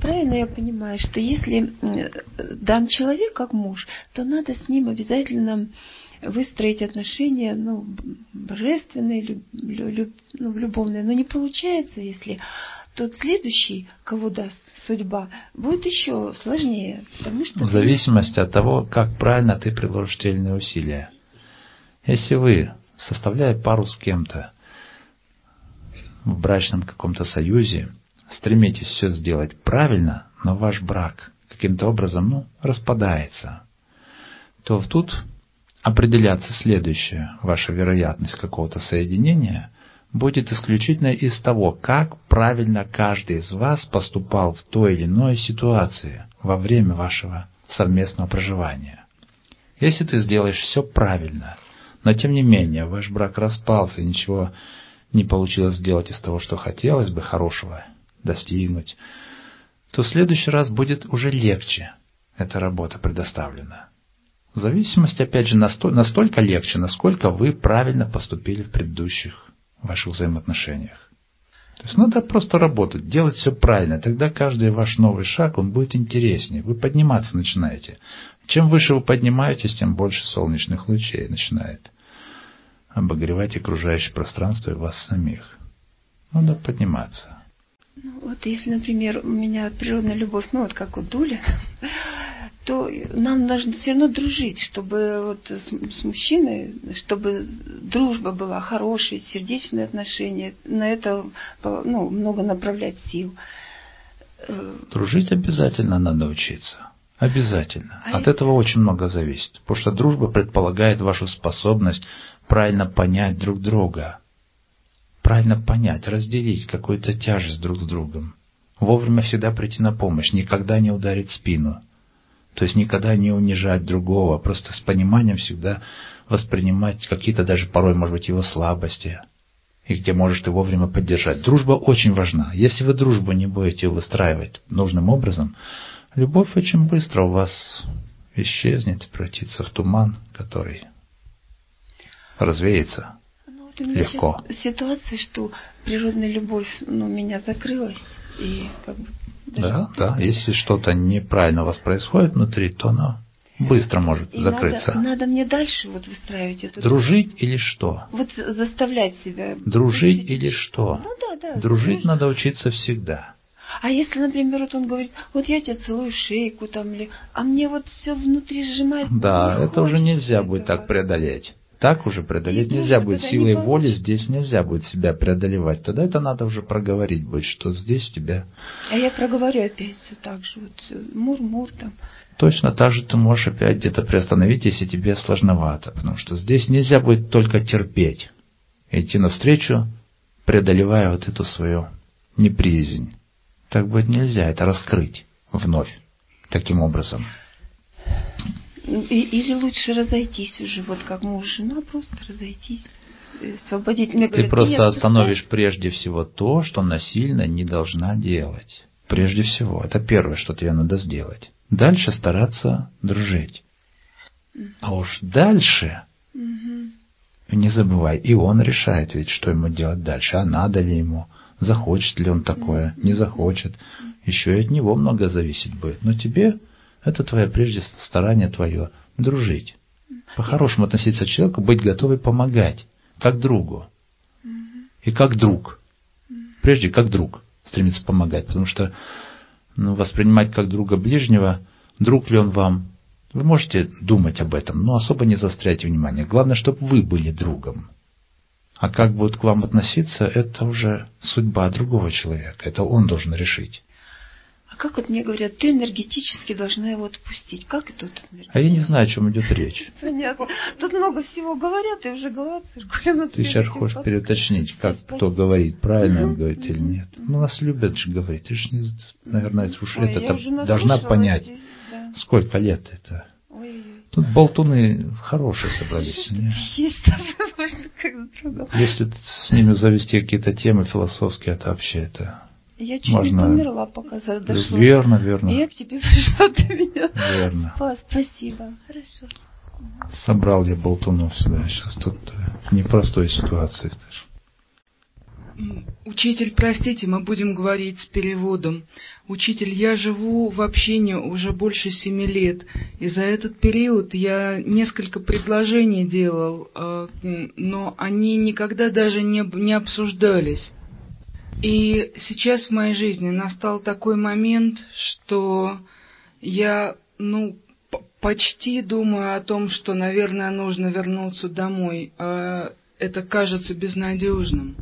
правильно я понимаю, что если дан человек как муж, то надо с ним обязательно выстроить отношения ну, божественные, люб, люб, ну, любовные. Но не получается, если тот следующий, кого даст судьба, будет еще сложнее. Потому что в зависимости от того, как правильно ты приложишь те или иные усилия. Если вы, составляя пару с кем-то, в брачном каком-то союзе, стремитесь все сделать правильно, но ваш брак каким-то образом ну, распадается, то тут определяться следующее, ваша вероятность какого-то соединения будет исключительно из того, как правильно каждый из вас поступал в той или иной ситуации во время вашего совместного проживания. Если ты сделаешь все правильно, но тем не менее ваш брак распался и ничего не получилось сделать из того, что хотелось бы хорошего достигнуть, то в следующий раз будет уже легче эта работа предоставлена. В зависимости, опять же, настолько легче, насколько вы правильно поступили в предыдущих ваших взаимоотношениях. То есть надо просто работать, делать все правильно. Тогда каждый ваш новый шаг, он будет интереснее. Вы подниматься начинаете. Чем выше вы поднимаетесь, тем больше солнечных лучей начинает обогревать окружающее пространство и вас самих. Надо подниматься. Ну, вот если, например, у меня природная любовь, ну вот как у Дули, то нам нужно все равно дружить, чтобы вот с, с мужчиной, чтобы дружба была хорошая, сердечные отношения, на это ну, много направлять сил. Э, дружить обязательно надо учиться. Обязательно. А От если... этого очень много зависит. Потому что дружба предполагает вашу способность правильно понять друг друга. Правильно понять, разделить какую-то тяжесть друг с другом. Вовремя всегда прийти на помощь, никогда не ударить спину. То есть никогда не унижать другого, просто с пониманием всегда воспринимать какие-то даже порой, может быть, его слабости, и где можешь ты вовремя поддержать. Дружба очень важна. Если вы дружбу не будете выстраивать нужным образом, любовь очень быстро у вас исчезнет, превратится в туман, который развеется вот у меня легко. Ситуация, что природная любовь ну, меня закрылась, и как бы да, да. Если что-то неправильно у вас происходит внутри, то оно быстро может и закрыться. Надо, надо мне дальше вот выстраивать эту... Дружить или что? Вот заставлять себя... Дружить или что? Ну да, да. Дружить дружить надо учиться всегда. А если, например, вот он говорит, вот я тебя целую шейку там, или, а мне вот все внутри сжимает. Да, это уже нельзя этого. будет так преодолеть так уже преодолеть нельзя будет. Силой воли здесь нельзя будет себя преодолевать. Тогда это надо уже проговорить будет, что здесь у тебя... А я проговорю опять все так же. Вот мур-мур там. Точно так же ты можешь опять где-то приостановить, если тебе сложновато. Потому что здесь нельзя будет только терпеть. Идти навстречу, преодолевая вот эту свою неприязнь. Так будет нельзя, это раскрыть вновь таким образом. Или лучше разойтись уже, вот как муж и жена, просто разойтись. Э, освободить. Мне Ты говорят, просто остановишь прежде всего то, что насильно не должна делать. Прежде всего. Это первое, что тебе надо сделать. Дальше стараться дружить. А уж дальше, не забывай, и он решает ведь, что ему делать дальше. А надо ли ему, захочет ли он такое, не захочет. Еще и от него много зависит будет. Но тебе это твое прежде старание твое дружить. По-хорошему относиться к человеку, быть готовой помогать, как другу. И как друг. Прежде как друг стремиться помогать, потому что ну, воспринимать как друга ближнего, друг ли он вам, вы можете думать об этом, но особо не заостряйте внимание. Главное, чтобы вы были другом. А как будут к вам относиться, это уже судьба другого человека. Это он должен решить. А как вот мне говорят, ты энергетически должна его отпустить. Как это вот А я не знаю, о чем идет речь. Понятно. Тут много всего говорят, и уже голова циркулирует. Ты сейчас хочешь переуточнить, как кто говорит, правильно он говорит или нет. Ну, нас любят же говорить. Ты же, наверное, уж это должна понять. Сколько лет это? Тут болтуны хорошие собрались. Если с ними завести какие-то темы философские, это вообще это я чуть Можно... не померла, пока дошло. Верно, верно. И я к тебе пришла, ты меня верно. спас. Спасибо. Хорошо. Собрал я болтунов сюда. Сейчас тут непростой ситуации. Учитель, простите, мы будем говорить с переводом. Учитель, я живу в общине уже больше семи лет, и за этот период я несколько предложений делал, э, но они никогда даже не, не обсуждались. И сейчас в моей жизни настал такой момент, что я, ну, почти думаю о том, что, наверное, нужно вернуться домой. А это кажется безнадежным.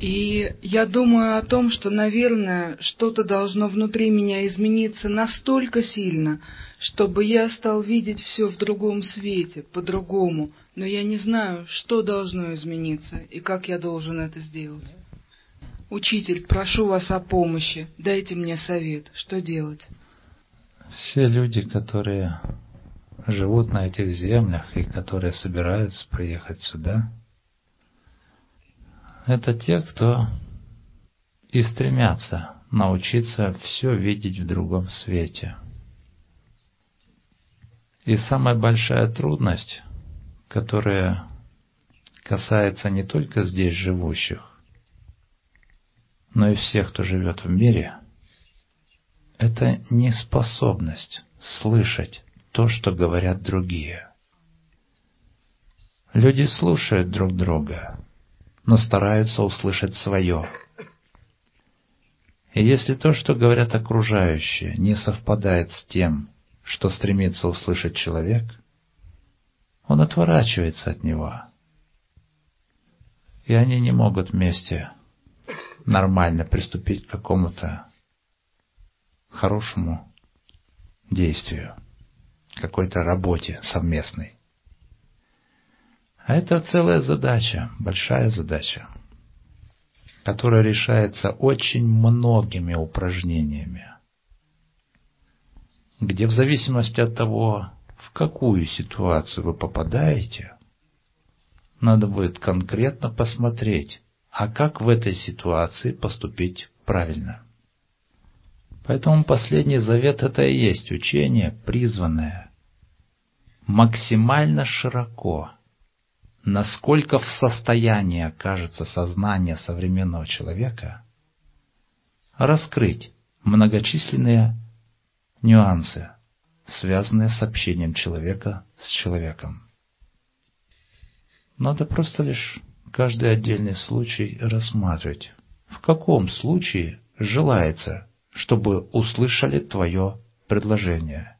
И я думаю о том, что, наверное, что-то должно внутри меня измениться настолько сильно, чтобы я стал видеть все в другом свете, по-другому, но я не знаю, что должно измениться и как я должен это сделать. Учитель, прошу вас о помощи, дайте мне совет, что делать. Все люди, которые живут на этих землях и которые собираются приехать сюда, это те, кто и стремятся научиться все видеть в другом свете. И самая большая трудность, которая касается не только здесь живущих, но и всех, кто живет в мире, это неспособность слышать то, что говорят другие. Люди слушают друг друга, но стараются услышать свое. И если то, что говорят окружающие, не совпадает с тем, что стремится услышать человек, он отворачивается от него. И они не могут вместе нормально приступить к какому-то хорошему действию, какой-то работе совместной. А это целая задача, большая задача, которая решается очень многими упражнениями, где в зависимости от того, в какую ситуацию вы попадаете, надо будет конкретно посмотреть, а как в этой ситуации поступить правильно. Поэтому последний завет это и есть учение, призванное максимально широко – насколько в состоянии окажется сознание современного человека раскрыть многочисленные нюансы, связанные с общением человека с человеком. Надо просто лишь каждый отдельный случай рассматривать. В каком случае желается, чтобы услышали твое предложение?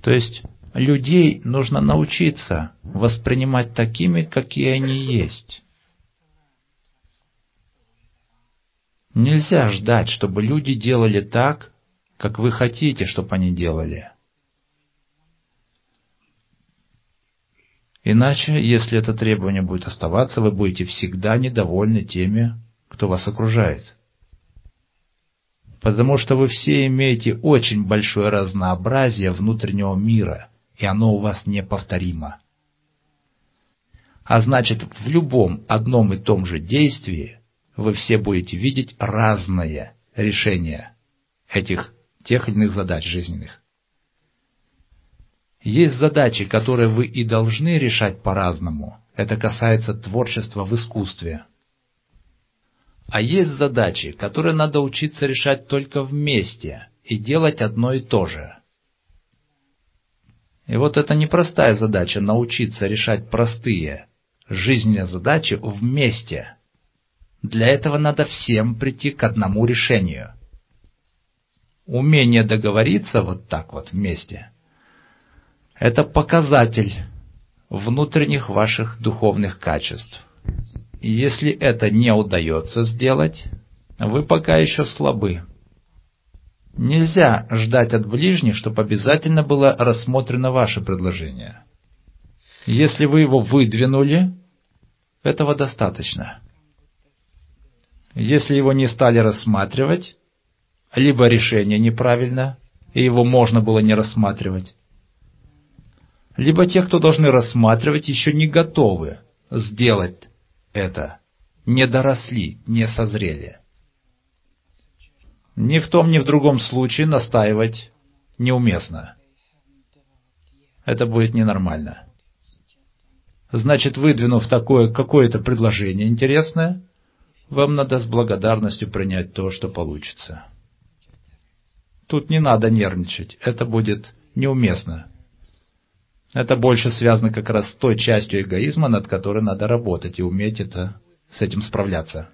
То есть людей нужно научиться воспринимать такими, какие они есть. Нельзя ждать, чтобы люди делали так, как вы хотите, чтобы они делали. Иначе, если это требование будет оставаться, вы будете всегда недовольны теми, кто вас окружает потому что вы все имеете очень большое разнообразие внутреннего мира, и оно у вас неповторимо. А значит, в любом одном и том же действии вы все будете видеть разное решение этих тех или иных задач жизненных. Есть задачи, которые вы и должны решать по-разному. Это касается творчества в искусстве. А есть задачи, которые надо учиться решать только вместе и делать одно и то же. И вот это непростая задача – научиться решать простые жизненные задачи вместе. Для этого надо всем прийти к одному решению. Умение договориться вот так вот вместе – это показатель внутренних ваших духовных качеств. Если это не удается сделать, вы пока еще слабы. Нельзя ждать от ближних, чтобы обязательно было рассмотрено ваше предложение. Если вы его выдвинули, этого достаточно. Если его не стали рассматривать, либо решение неправильно, и его можно было не рассматривать, либо те, кто должны рассматривать, еще не готовы сделать это, не доросли, не созрели. Ни в том, ни в другом случае настаивать неуместно. Это будет ненормально. Значит, выдвинув такое какое-то предложение интересное, вам надо с благодарностью принять то, что получится. Тут не надо нервничать, это будет неуместно. Это больше связано как раз с той частью эгоизма, над которой надо работать и уметь это, с этим справляться.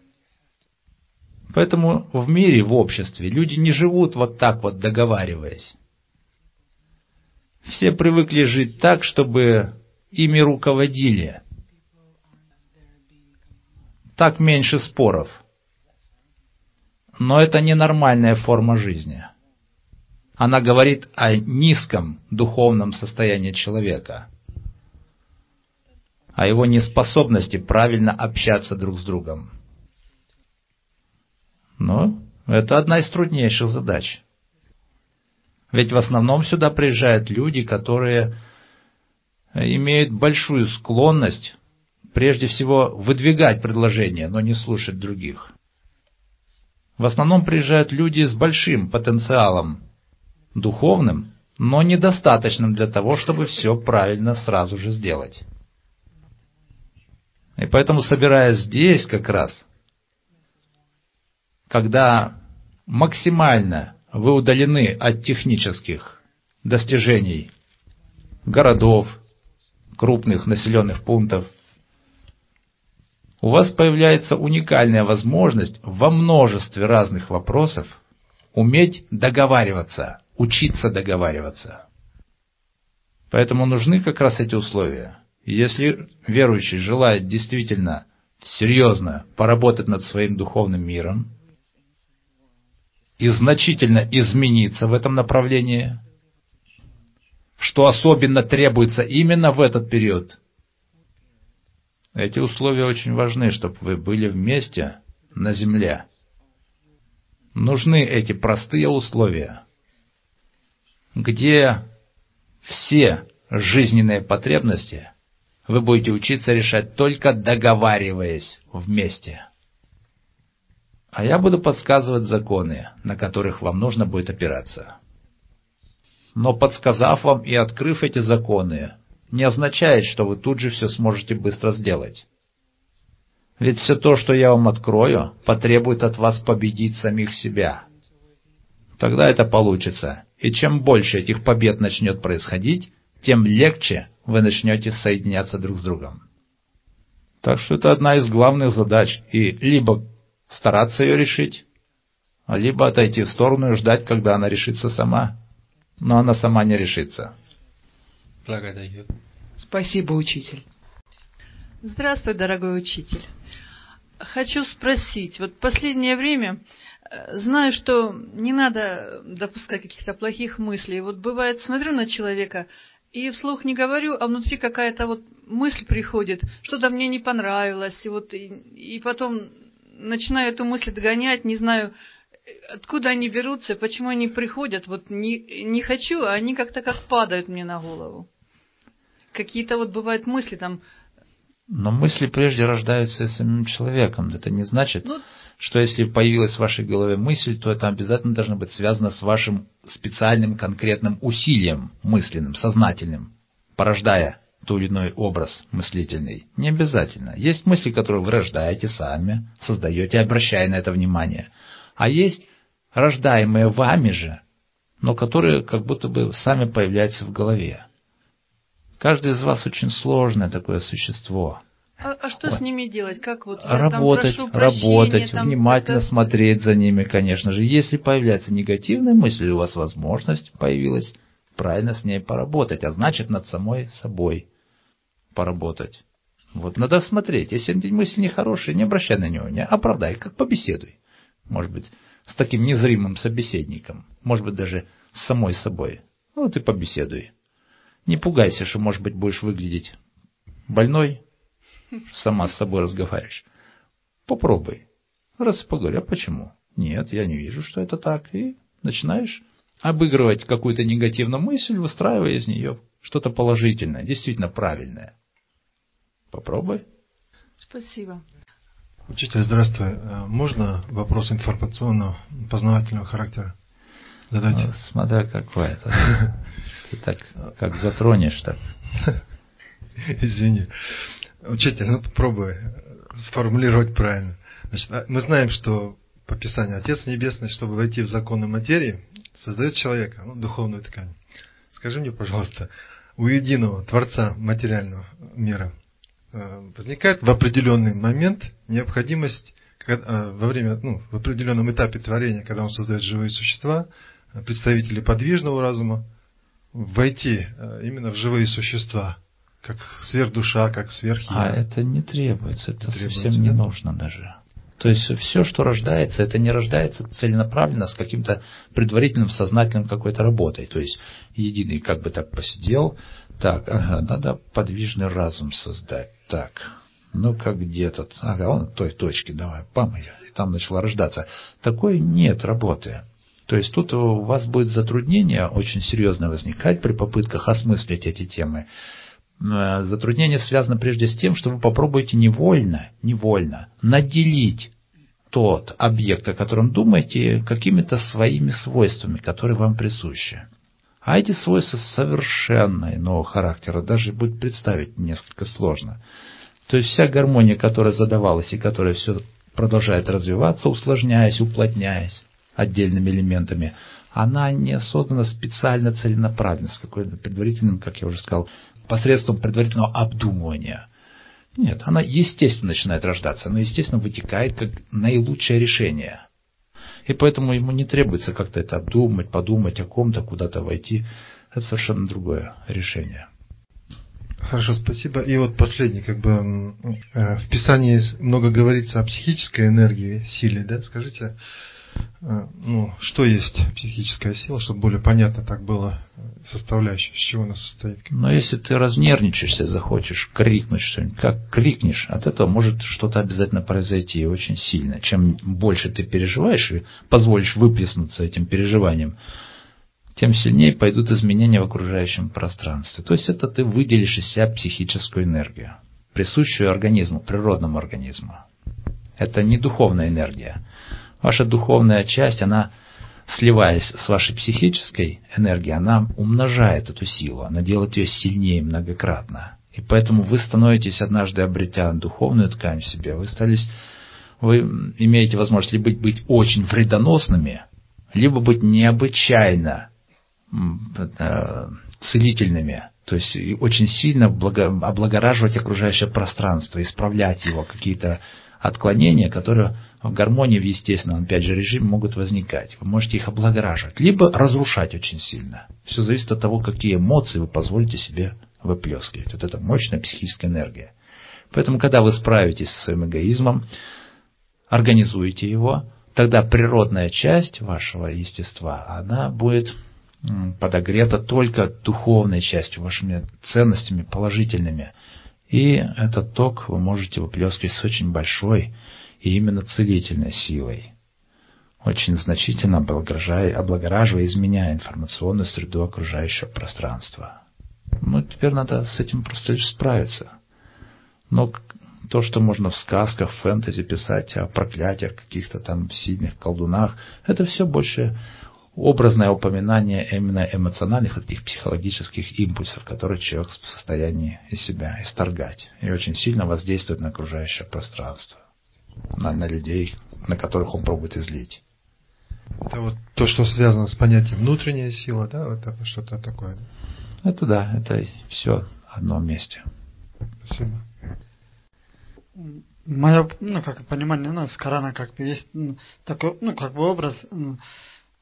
Поэтому в мире, в обществе люди не живут вот так вот договариваясь. Все привыкли жить так, чтобы ими руководили. Так меньше споров. Но это ненормальная форма жизни. Она говорит о низком духовном состоянии человека, о его неспособности правильно общаться друг с другом. Но это одна из труднейших задач. Ведь в основном сюда приезжают люди, которые имеют большую склонность прежде всего выдвигать предложения, но не слушать других. В основном приезжают люди с большим потенциалом духовным, но недостаточным для того, чтобы все правильно сразу же сделать. И поэтому, собираясь здесь как раз, когда максимально вы удалены от технических достижений городов, крупных населенных пунктов, у вас появляется уникальная возможность во множестве разных вопросов уметь договариваться, учиться договариваться. Поэтому нужны как раз эти условия. Если верующий желает действительно серьезно поработать над своим духовным миром, и значительно измениться в этом направлении, что особенно требуется именно в этот период. Эти условия очень важны, чтобы вы были вместе на земле. Нужны эти простые условия, где все жизненные потребности вы будете учиться решать только договариваясь вместе. А я буду подсказывать законы, на которых вам нужно будет опираться. Но подсказав вам и открыв эти законы, не означает, что вы тут же все сможете быстро сделать. Ведь все то, что я вам открою, потребует от вас победить самих себя. Тогда это получится, и чем больше этих побед начнет происходить, тем легче вы начнете соединяться друг с другом. Так что это одна из главных задач, и либо стараться ее решить, либо отойти в сторону и ждать, когда она решится сама. Но она сама не решится. Благодарю. Спасибо, учитель. Здравствуй, дорогой учитель. Хочу спросить, вот последнее время знаю, что не надо допускать каких-то плохих мыслей. Вот бывает, смотрю на человека и вслух не говорю, а внутри какая-то вот мысль приходит, что-то мне не понравилось, и вот и, и потом начинаю эту мысль догонять, не знаю, откуда они берутся, почему они приходят. Вот не, не хочу, а они как-то как падают мне на голову. Какие-то вот бывают мысли там. Но мысли прежде рождаются самим человеком. Это не значит, ну, что если появилась в вашей голове мысль, то это обязательно должно быть связано с вашим специальным конкретным усилием мысленным, сознательным, порождая тот или иной образ мыслительный. Не обязательно. Есть мысли, которые вы рождаете сами, создаете, обращая на это внимание. А есть рождаемые вами же, но которые как будто бы сами появляются в голове. Каждый из вас очень сложное такое существо. А, а что вот. с ними делать? Как вот я работать, там работать, там внимательно это... смотреть за ними, конечно же. Если появляется негативная мысль, у вас возможность появилась правильно с ней поработать, а значит над самой собой поработать. Вот надо смотреть. Если мысль нехорошая, не обращай на него, не оправдай, как побеседуй. Может быть, с таким незримым собеседником. Может быть, даже с самой собой. Вот и побеседуй. Не пугайся, что, может быть, будешь выглядеть больной, сама с собой разговариваешь. Попробуй. Раз поговорю, а почему? Нет, я не вижу, что это так. И начинаешь обыгрывать какую-то негативную мысль, выстраивая из нее что-то положительное, действительно правильное. Попробуй. Спасибо. Учитель, здравствуй. Э, можно вопрос информационного, познавательного характера задать? Ну, смотря какой это. Ты так, как затронешь, так. Извини. Учитель, ну попробуй сформулировать правильно. Значит, а, мы знаем, что по Писанию Отец Небесный, чтобы войти в законы материи, создает человека, ну, духовную ткань. Скажи мне, пожалуйста, у единого Творца материального мира э, возникает в определенный момент необходимость когда, во время, ну, в определенном этапе творения, когда он создает живые существа, представители подвижного разума, войти э, именно в живые существа, как сверхдуша, как сверх. А это не требуется, это требуется, совсем не нужно даже. То есть все, что рождается, это не рождается целенаправленно с каким-то предварительным сознательным какой-то работой. То есть единый как бы так посидел, так, ага, надо подвижный разум создать. Так, ну как где-то, ага, он в той точке, давай, пам, и там начала рождаться. Такой нет работы. То есть тут у вас будет затруднение очень серьезно возникать при попытках осмыслить эти темы. Э, затруднение связано прежде с тем, что вы попробуете невольно, невольно наделить тот объект, о котором думаете, какими-то своими свойствами, которые вам присущи. А эти свойства совершенно иного характера, даже будет представить несколько сложно. То есть вся гармония, которая задавалась и которая все продолжает развиваться, усложняясь, уплотняясь отдельными элементами, она не создана специально целенаправленно, с какой-то предварительным, как я уже сказал, посредством предварительного обдумывания. Нет, она естественно начинает рождаться, она естественно вытекает как наилучшее решение. И поэтому ему не требуется как-то это обдумать, подумать о ком-то, куда-то войти. Это совершенно другое решение. Хорошо, спасибо. И вот последний, как бы э, в Писании много говорится о психической энергии, силе, да? Скажите, Э, ну, что есть психическая сила, чтобы более понятно так было составляющая, из чего она состоит. Но если ты разнервничаешься, захочешь крикнуть что-нибудь, как крикнешь, от этого может что-то обязательно произойти и очень сильно. Чем больше ты переживаешь и позволишь выплеснуться этим переживанием, тем сильнее пойдут изменения в окружающем пространстве. То есть это ты выделишь из себя психическую энергию, присущую организму, природному организму. Это не духовная энергия. Ваша духовная часть, она, сливаясь с вашей психической энергией, она умножает эту силу, она делает ее сильнее многократно. И поэтому вы становитесь, однажды обретя духовную ткань в себе, вы стались, вы имеете возможность либо быть, очень вредоносными, либо быть необычайно э, целительными, то есть очень сильно облагораживать окружающее пространство, исправлять его, какие-то отклонения, которые в гармонии в естественном, опять же, режиме могут возникать. Вы можете их облагораживать, либо разрушать очень сильно. Все зависит от того, какие эмоции вы позволите себе выплескивать. Вот это мощная психическая энергия. Поэтому, когда вы справитесь со своим эгоизмом, организуете его, тогда природная часть вашего естества, она будет подогрета только духовной частью, вашими ценностями положительными – и этот ток вы можете выплескивать с очень большой и именно целительной силой, очень значительно облагораживая, изменяя информационную среду окружающего пространства. Ну, теперь надо с этим просто лишь справиться. Но то, что можно в сказках, в фэнтези писать о проклятиях, каких-то там сильных колдунах, это все больше образное упоминание именно эмоциональных, таких психологических импульсов, которые человек в состоянии из себя исторгать. И очень сильно воздействует на окружающее пространство, на, на людей, на которых он пробует излить. Это вот то, что связано с понятием внутренняя сила, да, вот это что-то такое. Да? Это да, это все одно месте. Спасибо. Мое, ну, как понимание, ну, с Корана как бы есть такой, ну, как бы образ,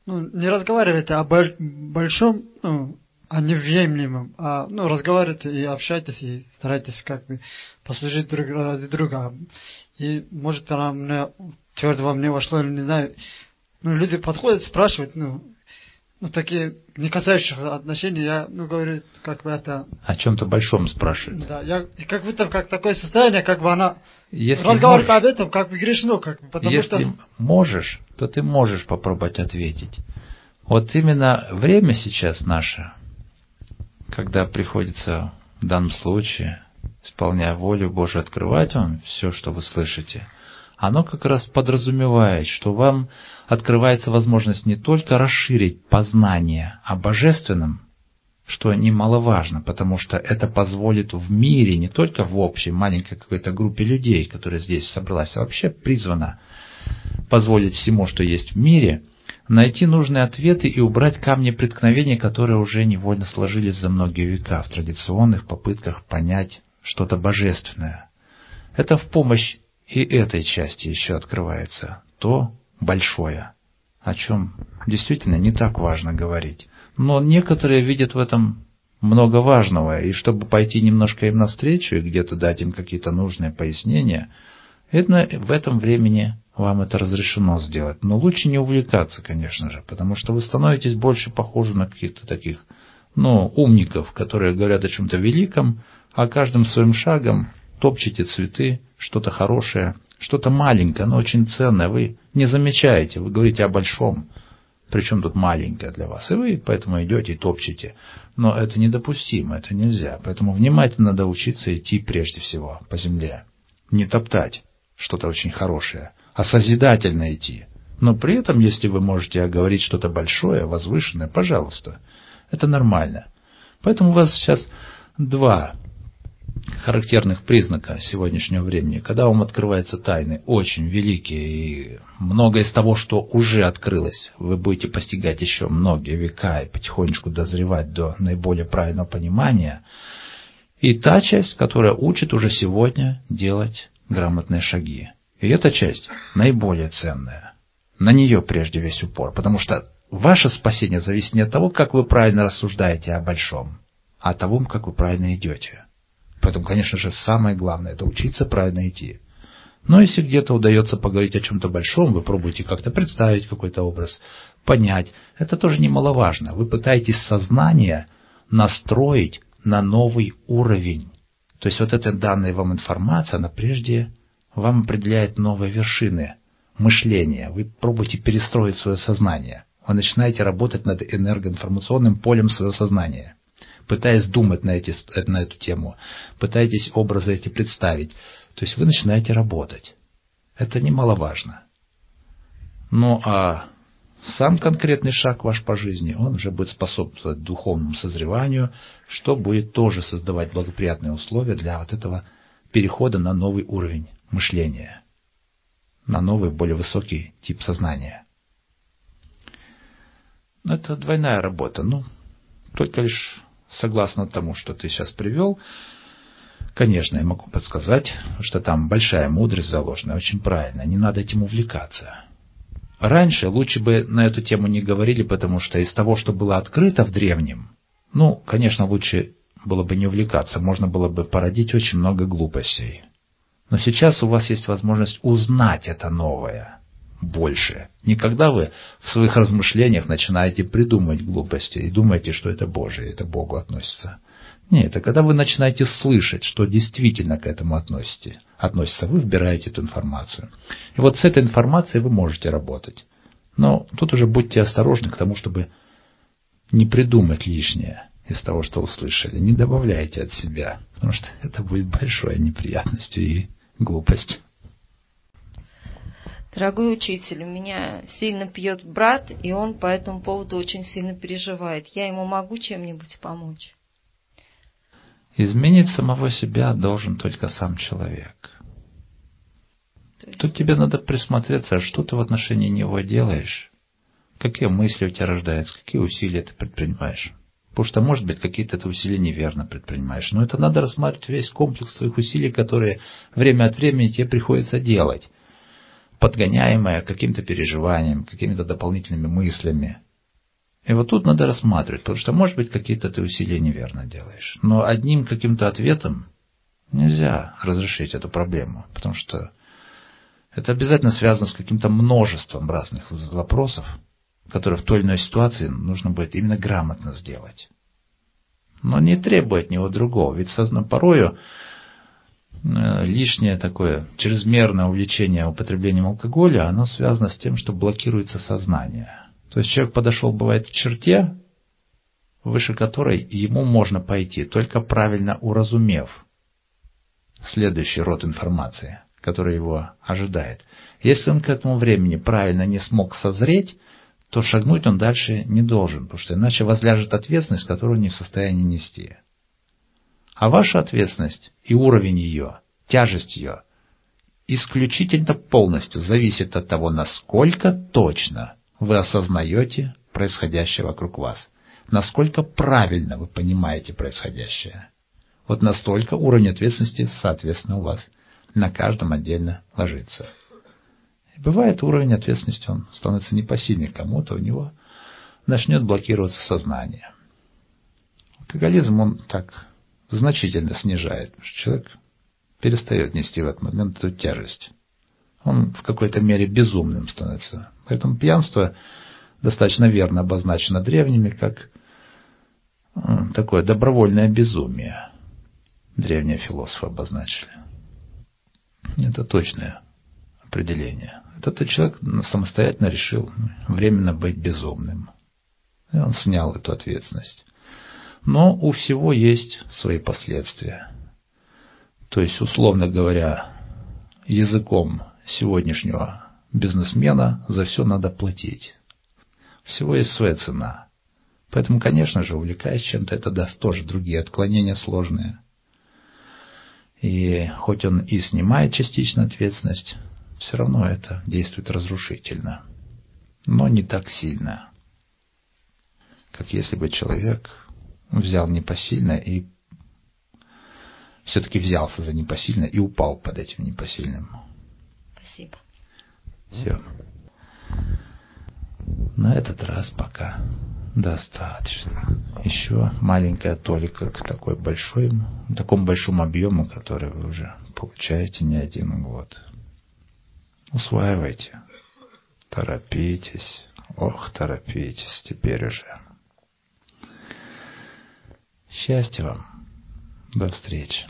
ну, не разговаривайте о большом, ну, о невъемлемом, а ну, разговаривайте и общайтесь, и старайтесь как бы послужить друг ради друга. И может она мне твердо во мне вошло, или не знаю. Ну, люди подходят, спрашивают, ну, ну, такие не касающихся отношений, я, ну, говорю, как бы это... О чем-то большом спрашивают. Да, я, как будто как такое состояние, как бы она если разговаривает можешь, об этом, как бы грешно, как бы, потому если что... можешь, то ты можешь попробовать ответить. Вот именно время сейчас наше, когда приходится в данном случае, исполняя волю Божию, открывать вам все, что вы слышите – оно как раз подразумевает, что вам открывается возможность не только расширить познание о божественном что немаловажно, потому что это позволит в мире, не только в общей маленькой какой-то группе людей, которая здесь собралась, а вообще призвана позволить всему, что есть в мире, найти нужные ответы и убрать камни преткновения, которые уже невольно сложились за многие века в традиционных попытках понять что-то божественное. Это в помощь и этой части еще открывается то большое, о чем действительно не так важно говорить. Но некоторые видят в этом много важного, и чтобы пойти немножко им навстречу и где-то дать им какие-то нужные пояснения, это, в этом времени вам это разрешено сделать. Но лучше не увлекаться, конечно же, потому что вы становитесь больше похожи на каких-то таких, ну, умников, которые говорят о чем-то великом, а каждым своим шагом топчете цветы, что-то хорошее, что-то маленькое, но очень ценное. Вы не замечаете, вы говорите о большом. Причем тут маленькое для вас. И вы поэтому идете и топчете. Но это недопустимо, это нельзя. Поэтому внимательно надо учиться идти прежде всего по земле. Не топтать что-то очень хорошее, а созидательно идти. Но при этом, если вы можете говорить что-то большое, возвышенное, пожалуйста. Это нормально. Поэтому у вас сейчас два характерных признака сегодняшнего времени, когда вам открываются тайны, очень великие, и многое из того, что уже открылось, вы будете постигать еще многие века и потихонечку дозревать до наиболее правильного понимания, и та часть, которая учит уже сегодня делать грамотные шаги. И эта часть наиболее ценная. На нее прежде весь упор, потому что ваше спасение зависит не от того, как вы правильно рассуждаете о большом, а от того, как вы правильно идете. Поэтому, конечно же, самое главное – это учиться правильно идти. Но если где-то удается поговорить о чем-то большом, вы пробуете как-то представить какой-то образ, понять, это тоже немаловажно. Вы пытаетесь сознание настроить на новый уровень. То есть вот эта данная вам информация, она прежде вам определяет новые вершины мышления. Вы пробуете перестроить свое сознание. Вы начинаете работать над энергоинформационным полем своего сознания пытаясь думать на, эти, на эту тему, пытаетесь образы эти представить. То есть вы начинаете работать. Это немаловажно. Ну а сам конкретный шаг ваш по жизни, он уже будет способствовать духовному созреванию, что будет тоже создавать благоприятные условия для вот этого перехода на новый уровень мышления, на новый, более высокий тип сознания. Но это двойная работа. Ну, только лишь согласно тому, что ты сейчас привел, конечно, я могу подсказать, что там большая мудрость заложена, очень правильно, не надо этим увлекаться. Раньше лучше бы на эту тему не говорили, потому что из того, что было открыто в древнем, ну, конечно, лучше было бы не увлекаться, можно было бы породить очень много глупостей. Но сейчас у вас есть возможность узнать это новое – больше. Не когда вы в своих размышлениях начинаете придумывать глупости и думаете, что это Божие, это Богу относится. Нет, это когда вы начинаете слышать, что действительно к этому относите, относится, вы выбираете эту информацию. И вот с этой информацией вы можете работать. Но тут уже будьте осторожны к тому, чтобы не придумать лишнее из того, что услышали. Не добавляйте от себя, потому что это будет большой неприятностью и глупостью. Дорогой учитель, у меня сильно пьет брат, и он по этому поводу очень сильно переживает. Я ему могу чем-нибудь помочь? Изменить самого себя должен только сам человек. есть... Тут тебе надо присмотреться, а что ты в отношении него делаешь, какие мысли у тебя рождаются, какие усилия ты предпринимаешь. Потому что, может быть, какие-то ты усилия неверно предпринимаешь. Но это надо рассматривать весь комплекс твоих усилий, которые время от времени тебе приходится делать подгоняемая каким-то переживанием, какими-то дополнительными мыслями. И вот тут надо рассматривать, потому что, может быть, какие-то ты усилия неверно делаешь. Но одним каким-то ответом нельзя разрешить эту проблему, потому что это обязательно связано с каким-то множеством разных вопросов, которые в той или иной ситуации нужно будет именно грамотно сделать. Но не требует от него другого, ведь сознание порою Э, лишнее такое чрезмерное увлечение употреблением алкоголя, оно связано с тем, что блокируется сознание. То есть человек подошел, бывает, к черте, выше которой ему можно пойти, только правильно уразумев следующий род информации, который его ожидает. Если он к этому времени правильно не смог созреть, то шагнуть он дальше не должен, потому что иначе возляжет ответственность, которую не в состоянии нести. А ваша ответственность и уровень ее, тяжесть ее, исключительно полностью зависит от того, насколько точно вы осознаете происходящее вокруг вас, насколько правильно вы понимаете происходящее. Вот настолько уровень ответственности, соответственно, у вас на каждом отдельно ложится. И бывает уровень ответственности, он становится непосильный кому-то, у него начнет блокироваться сознание. Алкоголизм, он так значительно снижает. Человек перестает нести в этот момент эту тяжесть. Он в какой-то мере безумным становится. Поэтому пьянство достаточно верно обозначено древними как такое добровольное безумие. Древние философы обозначили. Это точное определение. Этот человек самостоятельно решил временно быть безумным. И он снял эту ответственность. Но у всего есть свои последствия. То есть, условно говоря, языком сегодняшнего бизнесмена за все надо платить. Всего есть своя цена. Поэтому, конечно же, увлекаясь чем-то, это даст тоже другие отклонения сложные. И хоть он и снимает частично ответственность, все равно это действует разрушительно. Но не так сильно, как если бы человек взял непосильно и все-таки взялся за непосильно и упал под этим непосильным. Спасибо. Все. На этот раз пока достаточно. Еще маленькая толика к такой большой, такому большому объему, который вы уже получаете не один год. Усваивайте. Торопитесь. Ох, торопитесь теперь уже. Счастья вам. До встречи.